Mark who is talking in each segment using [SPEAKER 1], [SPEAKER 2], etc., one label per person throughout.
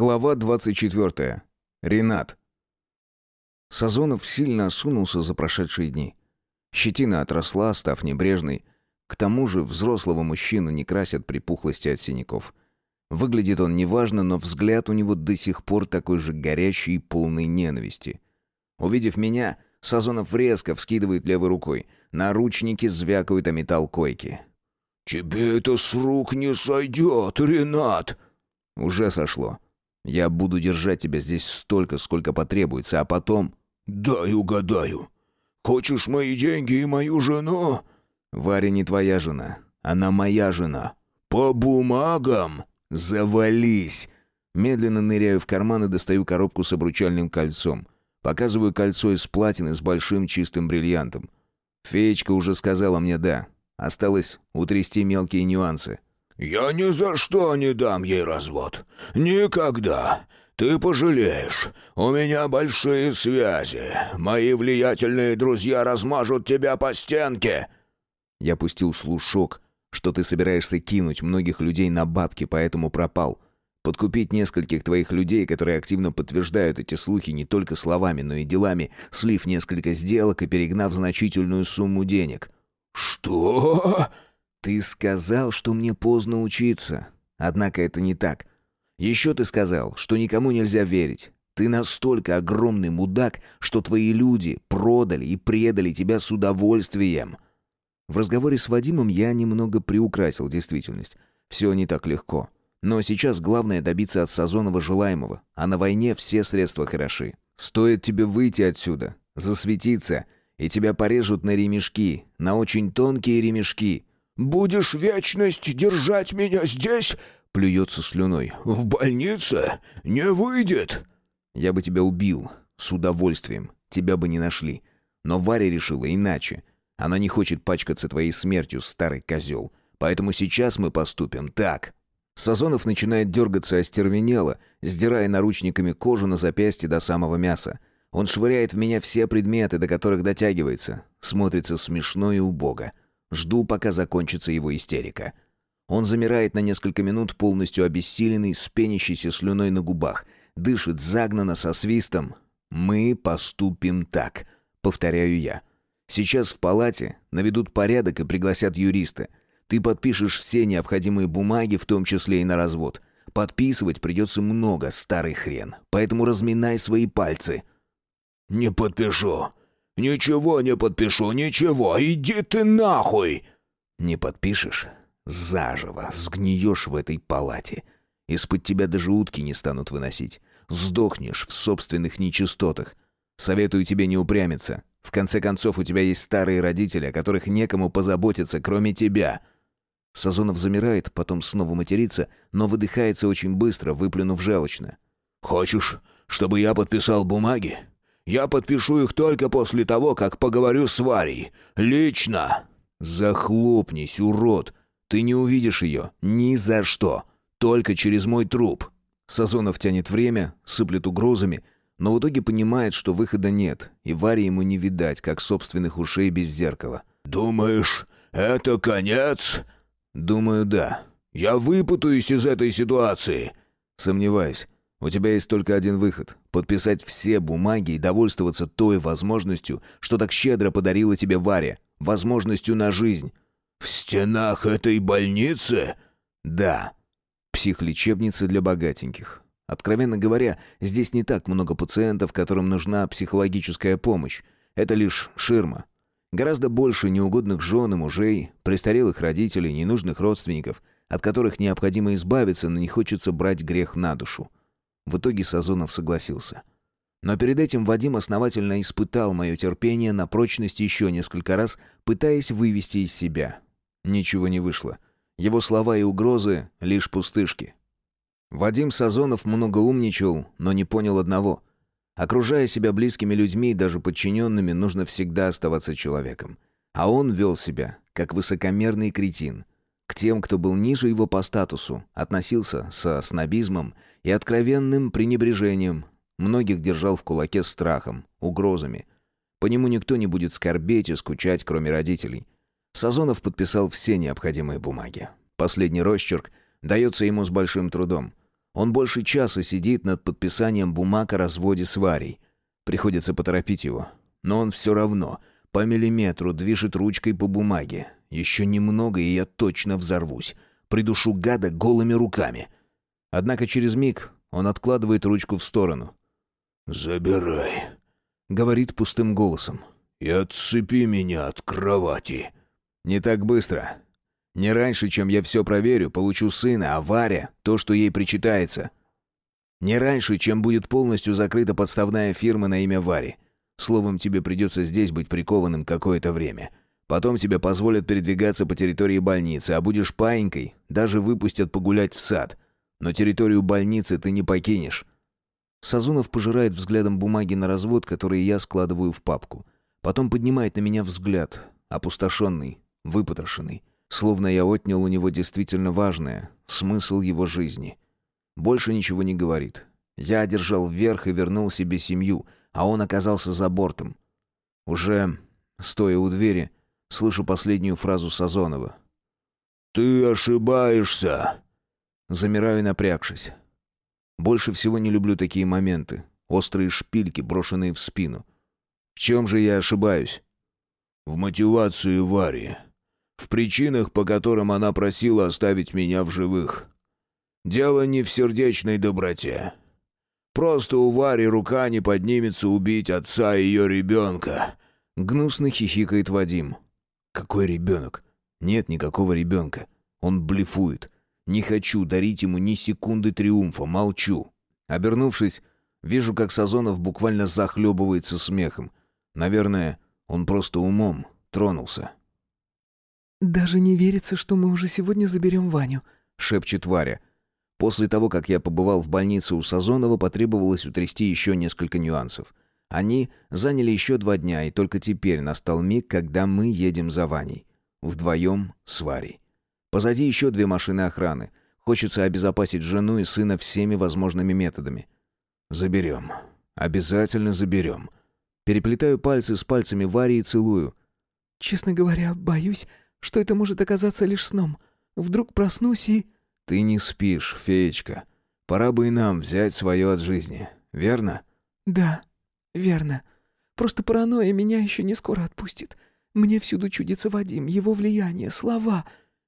[SPEAKER 1] Глава 24. Ренат. Сазонов сильно осунулся за прошедшие дни. Щетина отросла, став небрежной. К тому же взрослого мужчину не красят при пухлости от синяков. Выглядит он неважно, но взгляд у него до сих пор такой же горящий и полный ненависти. Увидев меня, Сазонов резко вскидывает левой рукой. Наручники звякают о металл койки.
[SPEAKER 2] «Тебе это с рук не сойдет, Ренат!»
[SPEAKER 1] «Уже сошло. Я буду держать тебя здесь столько, сколько потребуется, а потом...»
[SPEAKER 2] «Дай угадаю. Хочешь мои деньги и мою жену?»
[SPEAKER 1] «Варя не твоя жена. Она моя жена».
[SPEAKER 2] «По бумагам?»
[SPEAKER 1] «Завались!» Медленно ныряю в карман и достаю коробку с обручальным кольцом. Показываю кольцо из платины с большим чистым бриллиантом. Феечка уже сказала мне «да». Осталось утрясти мелкие нюансы.
[SPEAKER 2] «Я ни за что не дам ей развод. Никогда. Ты пожалеешь. У меня большие связи. Мои влиятельные друзья размажут тебя по стенке».
[SPEAKER 1] Я пустил слушок, что ты собираешься кинуть многих людей на бабки, поэтому пропал. Подкупить нескольких твоих людей, которые активно подтверждают эти слухи не только словами, но и делами, слив несколько сделок и перегнав значительную сумму денег.
[SPEAKER 2] «Что?»
[SPEAKER 1] «Ты сказал, что мне поздно учиться. Однако это не так. Еще ты сказал, что никому нельзя верить. Ты настолько огромный мудак, что твои люди продали и предали тебя с удовольствием». В разговоре с Вадимом я немного приукрасил действительность. Все не так легко. Но сейчас главное добиться от Сазонова желаемого, а на войне все средства хороши. Стоит тебе выйти отсюда, засветиться, и тебя порежут на ремешки, на очень тонкие ремешки.
[SPEAKER 2] «Будешь вечность держать меня здесь?» — плюется слюной. «В больнице? Не выйдет!»
[SPEAKER 1] «Я бы тебя убил. С удовольствием. Тебя бы не нашли. Но Варя решила иначе. Она не хочет пачкаться твоей смертью, старый козел. Поэтому сейчас мы поступим так». Сазонов начинает дергаться остервенело, сдирая наручниками кожу на запястье до самого мяса. Он швыряет в меня все предметы, до которых дотягивается. Смотрится смешно и убого. Жду, пока закончится его истерика. Он замирает на несколько минут, полностью обессиленный, с пенящейся слюной на губах. Дышит загнанно, со свистом. «Мы поступим так», — повторяю я. «Сейчас в палате наведут порядок и пригласят юриста. Ты подпишешь все необходимые бумаги, в том числе и на развод. Подписывать придется много, старый хрен. Поэтому разминай свои пальцы».
[SPEAKER 2] «Не подпишу. «Ничего не подпишу, ничего, иди ты нахуй!»
[SPEAKER 1] «Не подпишешь? Заживо сгниешь в этой палате. Из-под тебя даже утки не станут выносить. Сдохнешь в собственных нечистотах. Советую тебе не упрямиться. В конце концов, у тебя есть старые родители, о которых некому позаботиться, кроме тебя». Сазонов замирает, потом снова матерится, но выдыхается очень быстро, выплюнув желчно.
[SPEAKER 2] «Хочешь, чтобы я подписал бумаги? Я подпишу их только после того, как поговорю с Варей. Лично!»
[SPEAKER 1] «Захлопнись, урод! Ты не увидишь ее ни за что. Только через мой труп». Сазонов тянет время, сыплет угрозами, но в итоге понимает, что выхода нет, и Варе ему не видать, как собственных ушей без зеркала.
[SPEAKER 2] «Думаешь, это конец?»
[SPEAKER 1] «Думаю, да.
[SPEAKER 2] Я выпутаюсь из этой ситуации».
[SPEAKER 1] «Сомневаюсь. У тебя есть только один выход — подписать все бумаги и довольствоваться той возможностью, что так щедро подарила тебе Варя, возможностью на жизнь».
[SPEAKER 2] «В стенах этой больницы?»
[SPEAKER 1] «Да. Психлечебница для богатеньких. Откровенно говоря, здесь не так много пациентов, которым нужна психологическая помощь. Это лишь ширма. Гораздо больше неугодных жен и мужей, престарелых родителей, ненужных родственников, от которых необходимо избавиться, но не хочется брать грех на душу. В итоге Сазонов согласился. Но перед этим Вадим основательно испытал мое терпение на прочность еще несколько раз, пытаясь вывести из себя. Ничего не вышло. Его слова и угрозы — лишь пустышки. Вадим Сазонов много умничал, но не понял одного. Окружая себя близкими людьми и даже подчиненными, нужно всегда оставаться человеком. А он вел себя, как высокомерный кретин. К тем, кто был ниже его по статусу, относился со снобизмом и откровенным пренебрежением. Многих держал в кулаке страхом, угрозами. По нему никто не будет скорбеть и скучать, кроме родителей. Сазонов подписал все необходимые бумаги. Последний росчерк дается ему с большим трудом. Он больше часа сидит над подписанием бумаг о разводе с Варей. Приходится поторопить его. Но он все равно по миллиметру движет ручкой по бумаге. Еще немного, и я точно взорвусь. Придушу гада голыми руками. Однако через миг он откладывает ручку в сторону.
[SPEAKER 2] «Забирай», —
[SPEAKER 1] говорит пустым голосом.
[SPEAKER 2] «И отцепи меня от кровати».
[SPEAKER 1] «Не так быстро. Не раньше, чем я все проверю, получу сына, а Варя — то, что ей причитается. Не раньше, чем будет полностью закрыта подставная фирма на имя Вари. Словом, тебе придется здесь быть прикованным какое-то время. Потом тебе позволят передвигаться по территории больницы, а будешь паинькой, даже выпустят погулять в сад. Но территорию больницы ты не покинешь». Сазунов пожирает взглядом бумаги на развод, которые я складываю в папку. Потом поднимает на меня взгляд, опустошенный, выпотрошенный. Словно я отнял у него действительно важное, смысл его жизни. Больше ничего не говорит. Я одержал вверх и вернул себе семью, а он оказался за бортом. Уже, стоя у двери, слышу последнюю фразу Сазонова.
[SPEAKER 2] «Ты ошибаешься!»
[SPEAKER 1] Замираю, напрягшись. Больше всего не люблю такие моменты. Острые шпильки, брошенные в спину. В чем же я ошибаюсь?
[SPEAKER 2] В мотивации Варии в причинах, по которым она просила оставить меня в живых. Дело не в сердечной доброте. Просто у Вари рука не поднимется убить отца ее ребенка.
[SPEAKER 1] Гнусно хихикает Вадим. Какой ребенок? Нет никакого ребенка. Он блефует. Не хочу дарить ему ни секунды триумфа, молчу. Обернувшись, вижу, как Сазонов буквально захлебывается смехом. Наверное, он просто умом тронулся.
[SPEAKER 3] «Даже не верится, что мы уже сегодня заберем Ваню», —
[SPEAKER 1] шепчет Варя. После того, как я побывал в больнице у Сазонова, потребовалось утрясти еще несколько нюансов. Они заняли еще два дня, и только теперь настал миг, когда мы едем за Ваней. Вдвоем с Варей. Позади еще две машины охраны. Хочется обезопасить жену и сына всеми возможными методами. Заберем. Обязательно заберем. Переплетаю пальцы с пальцами Вари и целую.
[SPEAKER 3] «Честно говоря, боюсь, что это может оказаться лишь сном. Вдруг проснусь и...»
[SPEAKER 1] «Ты не спишь, феечка. Пора бы и нам взять свое от жизни, верно?»
[SPEAKER 3] «Да, верно. Просто паранойя меня еще не скоро отпустит. Мне всюду чудится Вадим, его влияние, слова...»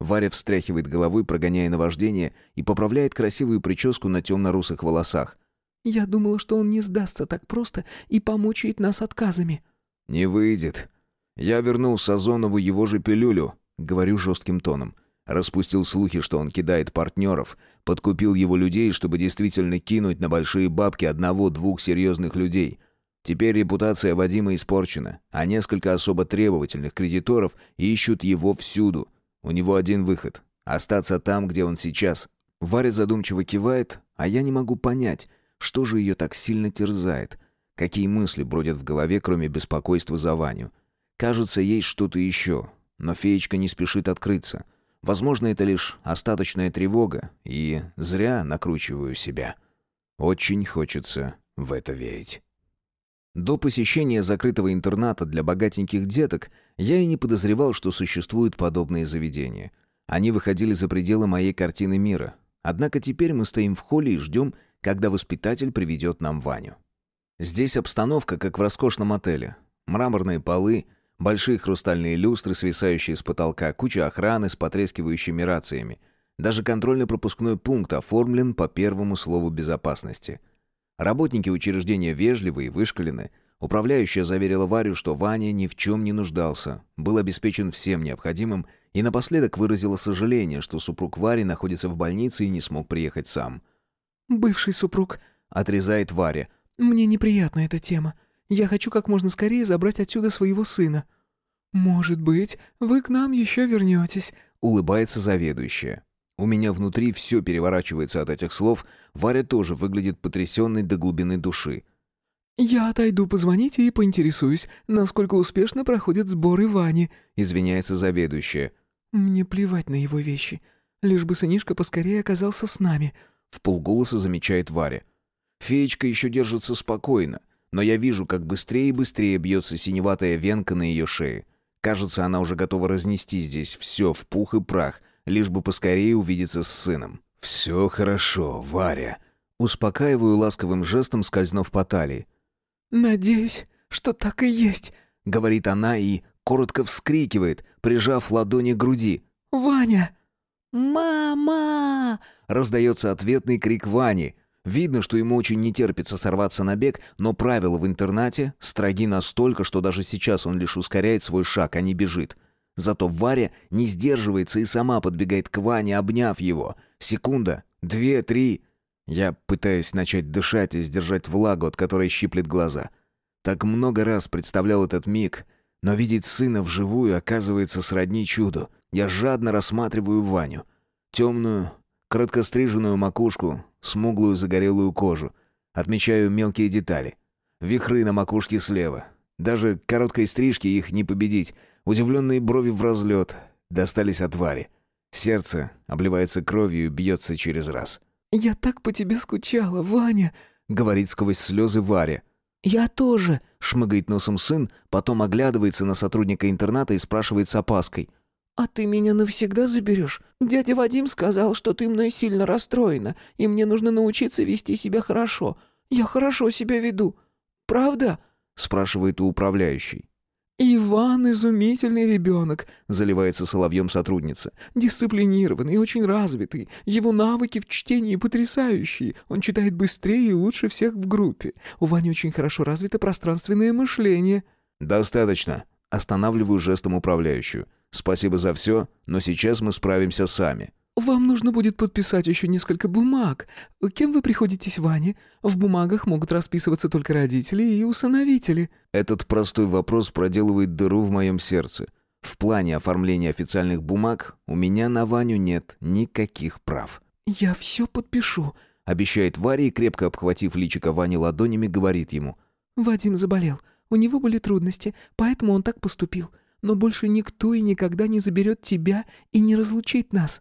[SPEAKER 1] Варя встряхивает головой, прогоняя наваждение, и поправляет красивую прическу на темно-русых волосах.
[SPEAKER 3] «Я думала, что он не сдастся так просто и помучает нас отказами».
[SPEAKER 1] «Не выйдет. Я вернул Сазонову его же пилюлю, говорю жестким тоном. Распустил слухи, что он кидает партнеров, подкупил его людей, чтобы действительно кинуть на большие бабки одного-двух серьезных людей. Теперь репутация Вадима испорчена, а несколько особо требовательных кредиторов ищут его всюду. У него один выход — остаться там, где он сейчас. Варя задумчиво кивает, а я не могу понять, что же ее так сильно терзает. Какие мысли бродят в голове, кроме беспокойства за Ваню. Кажется, есть что-то еще, но феечка не спешит открыться. Возможно, это лишь остаточная тревога, и зря накручиваю себя. Очень хочется в это верить. До посещения закрытого интерната для богатеньких деток я и не подозревал, что существуют подобные заведения. Они выходили за пределы моей картины мира. Однако теперь мы стоим в холле и ждем, когда воспитатель приведет нам Ваню. Здесь обстановка, как в роскошном отеле. Мраморные полы, Большие хрустальные люстры, свисающие с потолка, куча охраны с потрескивающими рациями. Даже контрольно-пропускной пункт оформлен по первому слову безопасности. Работники учреждения вежливы и вышкалены. Управляющая заверила Варю, что Ваня ни в чем не нуждался, был обеспечен всем необходимым и напоследок выразила сожаление, что супруг Вари находится в больнице и не смог приехать сам.
[SPEAKER 3] «Бывший супруг», —
[SPEAKER 1] отрезает Варя.
[SPEAKER 3] «Мне неприятна эта тема. Я хочу как можно скорее забрать отсюда своего сына». «Может быть, вы к нам еще вернетесь», —
[SPEAKER 1] улыбается заведующая. У меня внутри все переворачивается от этих слов. Варя тоже выглядит потрясенной до глубины души.
[SPEAKER 3] «Я отойду позвонить и поинтересуюсь, насколько успешно проходят сборы Вани», —
[SPEAKER 1] извиняется заведующая.
[SPEAKER 3] «Мне плевать на его вещи. Лишь бы сынишка поскорее оказался с нами», —
[SPEAKER 1] в полголоса замечает Варя. Феечка еще держится спокойно, но я вижу, как быстрее и быстрее бьется синеватая венка на ее шее. Кажется, она уже готова разнести здесь все в пух и прах, лишь бы поскорее увидеться с сыном. «Все хорошо, Варя», — успокаиваю ласковым жестом, скользнув по талии.
[SPEAKER 3] «Надеюсь, что так и есть», —
[SPEAKER 1] говорит она и коротко вскрикивает, прижав ладони к груди.
[SPEAKER 3] «Ваня!»
[SPEAKER 1] «Мама!» — раздается ответный крик Вани. Видно, что ему очень не терпится сорваться на бег, но правила в интернате строги настолько, что даже сейчас он лишь ускоряет свой шаг, а не бежит. Зато Варя не сдерживается и сама подбегает к Ване, обняв его. Секунда, две, три. Я пытаюсь начать дышать и сдержать влагу, от которой щиплет глаза. Так много раз представлял этот миг, но видеть сына вживую оказывается сродни чуду. Я жадно рассматриваю Ваню. Темную, короткостриженную макушку, смуглую загорелую кожу. Отмечаю мелкие детали. Вихры на макушке слева. Даже короткой стрижки их не победить. Удивленные брови в разлет. Достались от Вари. Сердце обливается кровью и бьется через раз.
[SPEAKER 3] «Я так по тебе скучала, Ваня», — говорит сквозь слезы Варя.
[SPEAKER 1] «Я тоже», — шмыгает носом сын, потом оглядывается на сотрудника интерната и спрашивает с опаской.
[SPEAKER 3] «А ты меня навсегда заберешь? Дядя Вадим сказал, что ты мной сильно расстроена, и мне нужно научиться вести себя хорошо. Я хорошо себя веду. Правда?» — спрашивает у управляющей. «Иван изумительный ребенок», — заливается соловьем сотрудница. «Дисциплинированный, очень развитый. Его навыки в чтении потрясающие. Он читает быстрее и лучше всех в группе. У Вани очень хорошо развито пространственное мышление».
[SPEAKER 1] «Достаточно». Останавливаю жестом управляющую. «Спасибо за все, но сейчас мы справимся сами».
[SPEAKER 3] «Вам нужно будет подписать еще несколько бумаг. Кем вы приходитесь Ване? В бумагах могут расписываться только родители и усыновители».
[SPEAKER 1] Этот простой вопрос проделывает дыру в моем сердце. В плане оформления официальных бумаг у меня на Ваню нет никаких прав.
[SPEAKER 3] «Я все подпишу», —
[SPEAKER 1] обещает Варя и, крепко обхватив личико Вани ладонями, говорит ему.
[SPEAKER 3] «Вадим заболел. У него были трудности, поэтому он так поступил. Но больше никто и никогда не заберет тебя и не разлучит нас».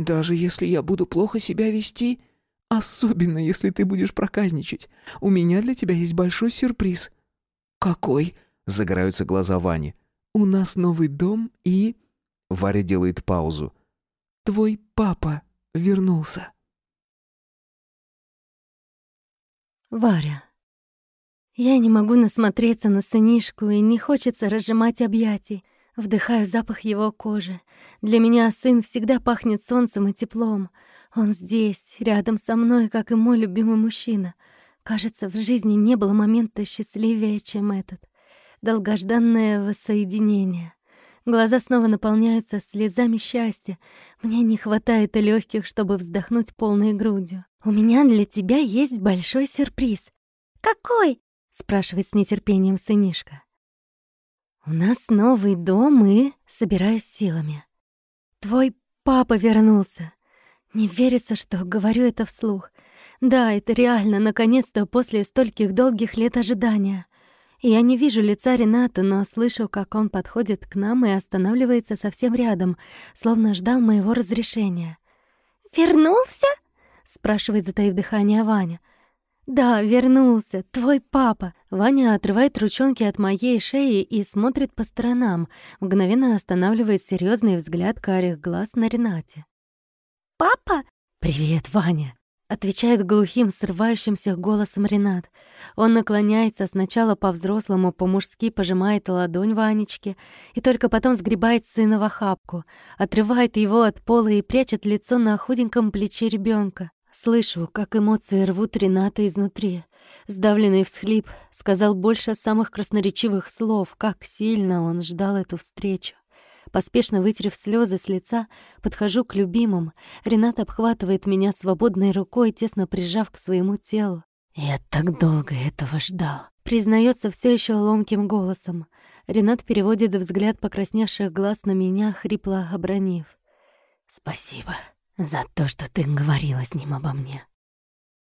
[SPEAKER 3] Даже если я буду плохо себя вести, особенно если ты будешь проказничать, у меня для тебя есть большой сюрприз.
[SPEAKER 1] Какой? Загораются глаза Вани.
[SPEAKER 3] У нас новый дом и...
[SPEAKER 1] Варя делает паузу.
[SPEAKER 3] Твой папа вернулся.
[SPEAKER 4] Варя. Я не могу насмотреться на сынишку, и не хочется разжимать объятий. Вдыхаю запах его кожи. Для меня сын всегда пахнет солнцем и теплом. Он здесь, рядом со мной, как и мой любимый мужчина. Кажется, в жизни не было момента счастливее, чем этот. Долгожданное воссоединение. Глаза снова наполняются слезами счастья. Мне не хватает легких, чтобы вздохнуть полной грудью. «У меня для тебя есть большой сюрприз». «Какой?» — спрашивает с нетерпением сынишка. У нас новый дом и собираюсь силами. Твой папа вернулся. Не верится, что говорю это вслух. Да, это реально, наконец-то, после стольких долгих лет ожидания. Я не вижу лица Рената, но слышу, как он подходит к нам и останавливается совсем рядом, словно ждал моего разрешения. «Вернулся?» — спрашивает, затаив дыхание Ваня. «Да, вернулся, твой папа». Ваня отрывает ручонки от моей шеи и смотрит по сторонам, мгновенно останавливает серьезный взгляд карих глаз на Ренате. «Папа?» «Привет, Ваня!» — отвечает глухим, срывающимся голосом Ренат. Он наклоняется, сначала по-взрослому, по-мужски пожимает ладонь Ванечки и только потом сгребает сына в охапку, отрывает его от пола и прячет лицо на худеньком плече ребенка. Слышу, как эмоции рвут Рената изнутри. Сдавленный всхлип сказал больше самых красноречивых слов, как сильно он ждал эту встречу. Поспешно вытерев слезы с лица, подхожу к любимым. Ренат обхватывает меня свободной рукой, тесно прижав к своему телу. «Я так долго этого ждал», — признается все еще ломким голосом. Ренат переводит взгляд покрасневших глаз на меня, хрипло обронив. «Спасибо» за то, что ты говорила с ним обо мне.